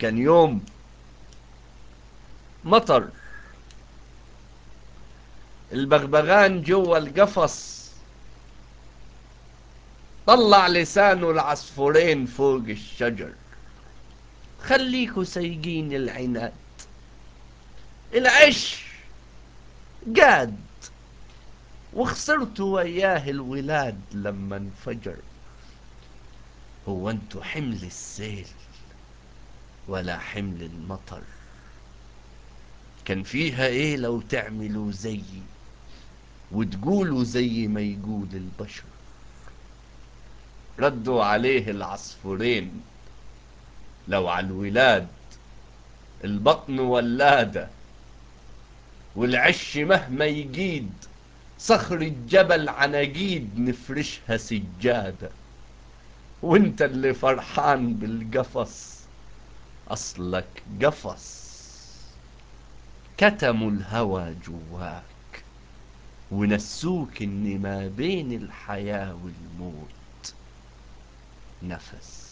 كان يوم مطر. البغبغان جوا القفص. طلع لسانه العصفورين فوق الشجر. خليكوا سايقين العناد. العش قاد. وخسرتوا وياه الولاد لما انفجر. هو أنتوا حمل السيل. ولا حمل المطر. كان فيها إيه لو تعملوا زيي وتقولوا زي ما يقول البشر؟ ردوا عليه العصفورين. لو على الولاد البطن ولادة والعش مهما يجيد صخر الجبل عناجيد نفرشها سجادة. وانت اللي فرحان بالقفص. أصلك قفص. كتموا الهوى جواك ونسوك ان ما بين الحياة والموت. نفس.